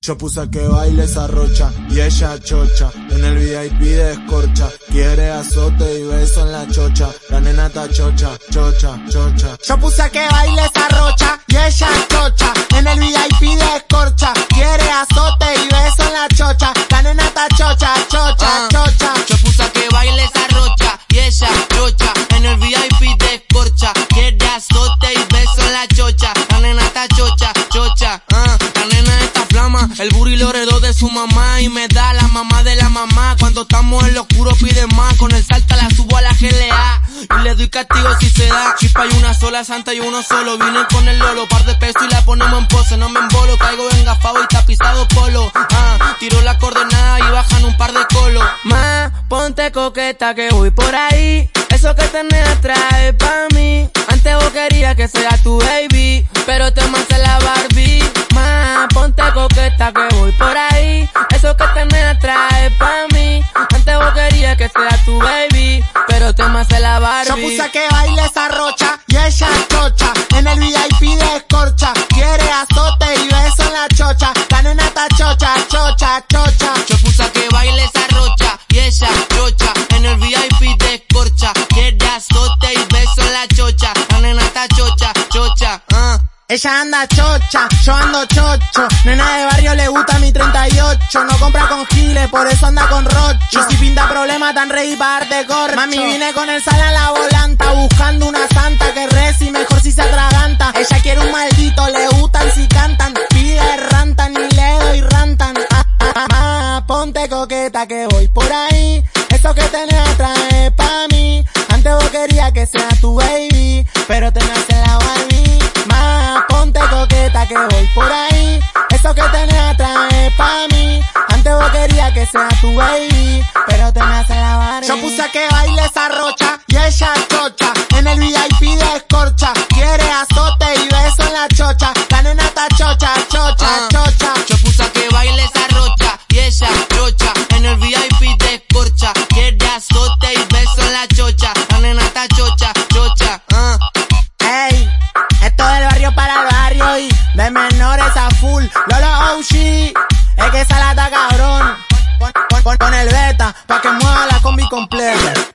Yo puse que baile esa rocha y ella chocha. En el VIP descorcha. Quiere azote y beso en la chocha. La nena está chocha, chocha, chocha. Yo puse que baile esa rocha flama. El booty lo heredó de su mamá y me da la mamá de la mamá. Cuando estamos en lo oscuro pide más. Con el salta la subo a la GLA. Y le doy castigo si se da. Chispa y una sola santa y uno solo. Vine con el lolo, par de peso y la ponemos en pose. No me embolo, caigo engafado y tapizado polo. Ah, tiro la coordenada y bajan un par de colos. Ma, ponte coqueta que voy por ahí. Eso que tenés atrae pa' mí. Coqueta que voy por ahí. Eso que tenés atrae pa' mí. Antes vos querías que sea tu baby, pero te maté la Barbie. Yo puse que baile esa rocha y ella chocha. En el VIP descorcha. Quiere azote Ella anda chocha, yo ando chocho. Nena de barrio le gusta mi 38. No compra con giles, por eso anda con rocho. Si pinta problema tan ready para darte corcho. Mami vine con el sal a la volanta, buscando una santa que reci mejor si se atraganta. Ella quiere un maldito, le gustan si cantan. Pide rantan y le doy rantan. Ah, ah, ah, ah, ponte coqueta que voy por ahí. Eso que tenés atrae pa' mí. Antes vos querías que sea tu baby, pero te me hace que voy por ahí. Eso que tenés atrae pa' mí. Antes vos querías que sea tu baby, pero te me hace la Barbie. Yo puse que baile es